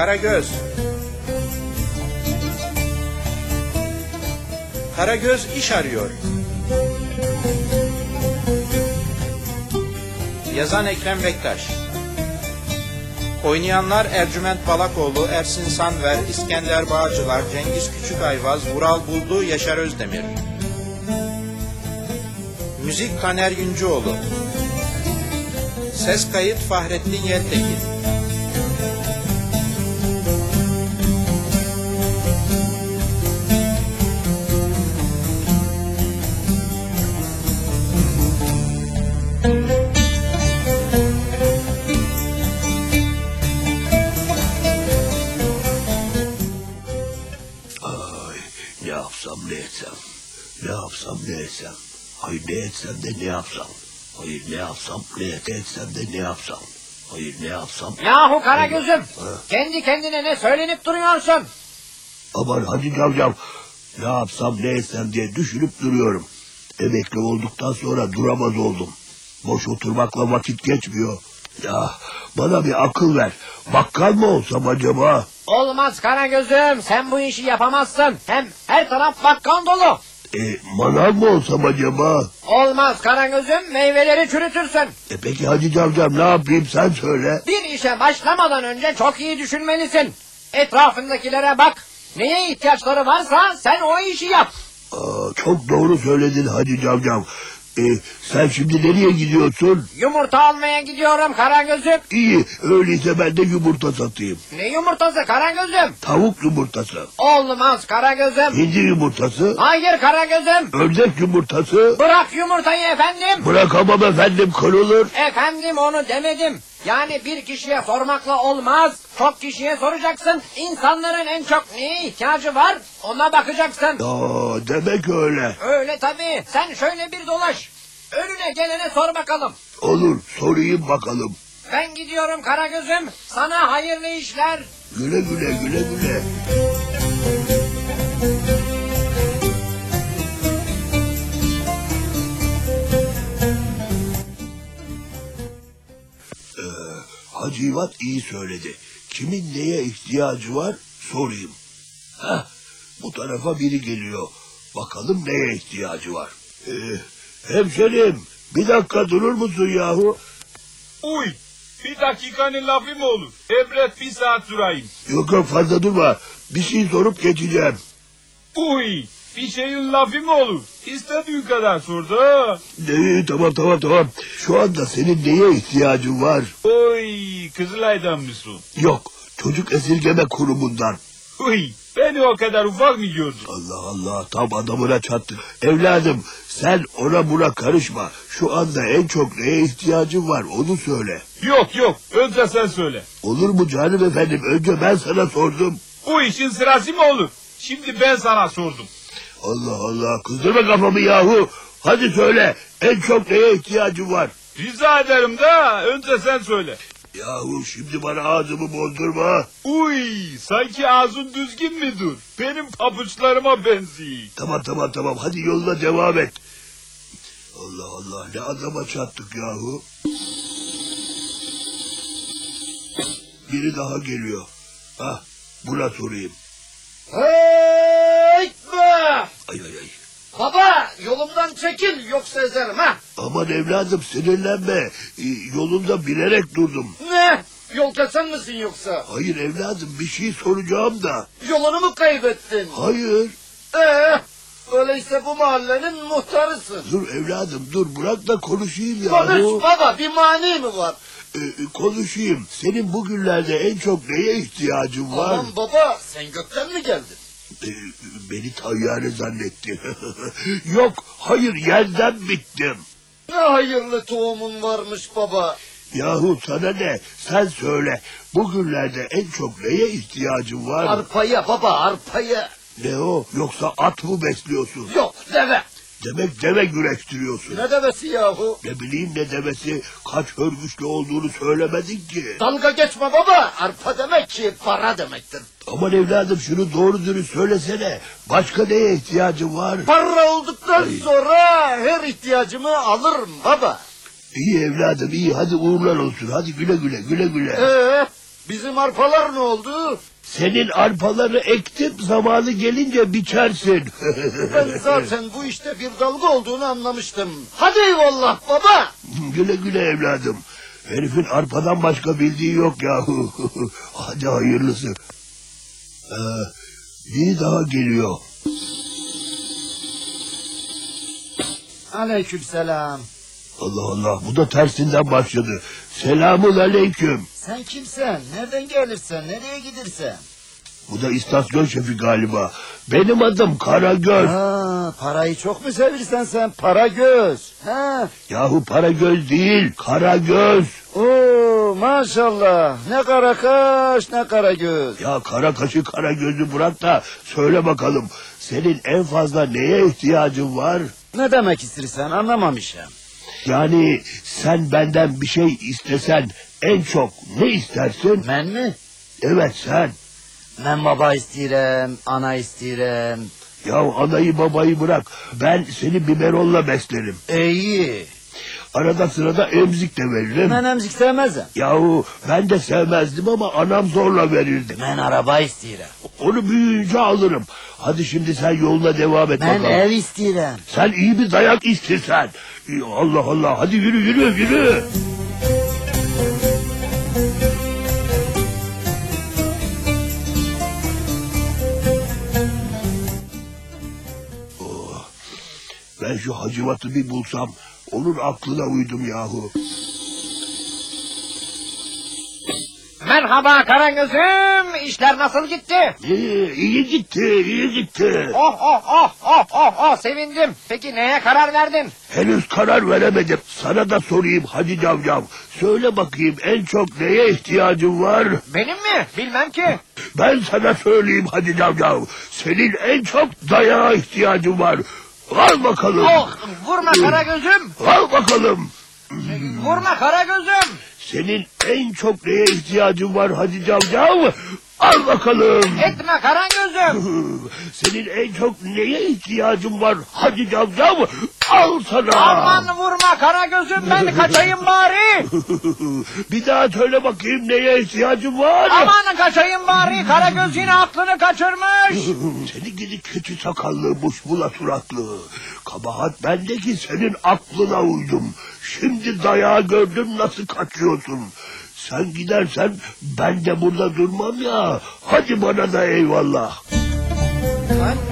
Karagöz. Karagöz iş arıyor. Yazan Ekrem Bektaş. Oynayanlar Ercüment Balakoğlu, Ersin Sanver, İskender Bağcılar, Cengiz Küçükayvaz, Vural Buldu, Yaşar Özdemir. Müzik Kaner Yüncüoğlu. Ses kayıt Fahrettin Yeltekin. Yapsam ne etsem. Ne yapsam ne etsem. Hayır ne etsem de ne yapsam. Hayır ne yapsam ne etsem de ne yapsam. Hayır ne yapsam. Yahu Karagöz'üm Ha. kendi kendine ne söylenip duruyorsun? Aman hadi cavcav. Ne yapsam ne etsem diye düşünüp duruyorum. Emekli olduktan sonra duramaz oldum. Boş oturmakla vakit geçmiyor. Ya bana bir akıl ver. Bakkal mı olsam acaba? Olmaz Karagöz'üm sen bu işi yapamazsın. Hem her taraf bakkal dolu. E, manav mı olsam acaba? Olmaz Karagöz'üm meyveleri çürütürsün. E peki Hacı Cavcav ne yapayım sen söyle. Bir işe başlamadan önce çok iyi düşünmelisin. Etrafındakilere bak. Neye ihtiyaçları varsa sen o işi yap. Aa, çok doğru söyledin Hacı Cavcav. E, sen şimdi nereye gidiyorsun? Yumurta almaya gidiyorum Karagöz'üm. İyi öyleyse ben de yumurta satayım. Ne yumurtası Karagöz'üm? Tavuk yumurtası, Olmaz Karagöz'üm. hindi yumurtası, Hayır Karagöz'üm. ördek yumurtası. Bırak yumurtayı efendim. Bırakamam efendim kırılır. Efendim onu demedim. Yani bir kişiye sormakla olmaz. Çok kişiye soracaksın. İnsanların en çok neye ihtiyacı var ona bakacaksın. Aa, demek öyle. Öyle tabii. Sen şöyle bir dolaş. Önüne gelene sor bakalım. Olur sorayım bakalım. Ben gidiyorum Karagöz'üm. Sana hayırlı işler. Güle güle güle güle. Hacı İvat iyi söyledi. Kimin neye ihtiyacı var sorayım. Heh, bu tarafa biri geliyor. Bakalım neye ihtiyacı var. Ee, hemşerim bir dakika durur musun yahu? Uy, bir dakikanın lafı mı olur? Emret bir saat süreyim. Yok yok fazla durma. Bir şey sorup geçeceğim. Uy, bir şeyin lafı mı olur? İstediğin kadar sor da. Ee, tamam tamam tamam. Şu anda senin neye ihtiyacın var? Uy, Kızılay'dan mısın? Yok. Çocuk esirgeme kurumundan. Uy, beni o kadar ufak mı gördün? Allah Allah tam adamına çattı. Evladım sen ona buna karışma. Şu anda en çok neye ihtiyacın var onu söyle. Yok yok, önce sen söyle. Olur mu canım efendim? Önce ben sana sordum. Bu işin sırası mı olur? Şimdi ben sana sordum. Allah Allah kızdırma kafamı yahu. Hadi söyle en çok neye ihtiyacın var? Rica ederim da önce sen söyle. Yahu şimdi bana ağzımı bozdurma. Uy, sanki ağzın düzgün müdür? Benim pabuçlarıma benziyor. Tamam tamam tamam hadi yoluna devam et. Allah Allah ne adama çattık yahu. Biri daha geliyor. Ah buna sorayım. Hey! Ay ay ay. Baba yolumdan çekil yoksa ezerim ha. Aman evladım sinirlenme. Ee, yolunda bilerek durdum. Ne? Yol kesen misin yoksa? Hayır evladım bir şey soracağım da. Yolunu mu kaybettin? Hayır. Ee, öyleyse bu mahallenin muhtarısın. Dur evladım dur bırak da konuşayım Konuş yahu. baba bir mani mi var? Ee, konuşayım. Senin bugünlerde en çok neye ihtiyacın var? Aman baba sen gökten mi geldin? Ee, beni tayyare zannetti. Yok hayır yerden bittim. Ne hayırlı tohumun varmış baba. Yahu sana ne? Sen söyle. Bugünlerde en çok neye ihtiyacın var? Arpaya baba arpaya. ne o? Yoksa at mı besliyorsun? Yok deve. Demek deve güreştiriyorsun. Ne devesi yahu? Ne bileyim ne demesi kaç hörgüçlü olduğunu söylemedin ki. Dalga geçme baba. Arpa demek ki para demektir. Aman evladım şunu doğru dürüst söylesene. Başka neye ihtiyacın var? Para olduktan Ay. sonra her ihtiyacımı alırım baba. İyi evladım iyi hadi uğurlar olsun. Hadi güle güle güle güle. Ee, Bizim arpalar ne oldu? Senin arpaları ektim zamanı gelince biçersin. Ben zaten bu işte bir dalga olduğunu anlamıştım. Hadi eyvallah baba. güle güle evladım. Herifin arpadan başka bildiği yok yahu. Hadi hayırlısı. Ee, biri daha geliyor. Aleykümselam. Allah Allah bu da tersinden başladı. Selamun aleyküm. Sen kimsen? Nereden gelirsen? Nereye gidersen? Bu da istasyon şefi galiba. Benim adım Karagöz. Ha, parayı çok mu sevirsen sen? Para göz. Ha. Yahu Paragöz değil Karagöz. Oo maşallah. Ne kara kaş ne kara göz. Ya kara kaşı kara gözü bırak da söyle bakalım. Senin en fazla neye ihtiyacın var? Ne demek istersen anlamamışım. Yani sen benden bir şey istesen en çok ne istersin? Ben mi? Evet sen. Ben baba isteyrem, ana isteyrem. Ya anayı babayı bırak. Ben seni biberonla beslerim. İyi. Arada sırada emzik de veririm. Ben emzik sevmezim. Yahu ben de sevmezdim ama anam zorla verirdi. Ben araba isteyrem. Onu büyüyünce alırım. Hadi şimdi sen yoluna devam et Ben bakalım. ev isteyrem. Sen iyi bir dayak istesen. Allah Allah hadi yürü yürü yürü. Oh, Ben şu Hacivat'ı bir bulsam onun aklına uydum yahu. Merhaba Karagöz'üm. İşler nasıl gitti? İyi, iyi gitti, iyi gitti. Oh oh oh oh oh oh sevindim. Peki neye karar verdin? Henüz karar veremedim. Sana da sorayım hadi cavcav. Söyle bakayım en çok neye ihtiyacın var? Benim mi? Bilmem ki. Ben sana söyleyeyim hadi cavcav. Senin en çok dayağa ihtiyacın var. Al bakalım. Oh vurma Karagöz'üm. Al bakalım. Vurma Karagöz'üm. Senin en çok neye ihtiyacın var hadi cavcav? Al bakalım. Etme Karagöz'üm. Senin en çok neye ihtiyacın var hadi cavcav? Al sana. Aman vurma Karagöz'üm ben kaçayım bari. bir daha söyle bakayım neye ihtiyacın var? Aman kaçayım bari. Karagöz yine aklını kaçırmış. Seni gidi kötü sakallı buşbula suratlı. Kabahat bende ki senin aklına uydum. Şimdi dayağı gördüm nasıl kaçıyorsun. Sen gidersen ben de burada durmam ya. Hadi bana da eyvallah. Anne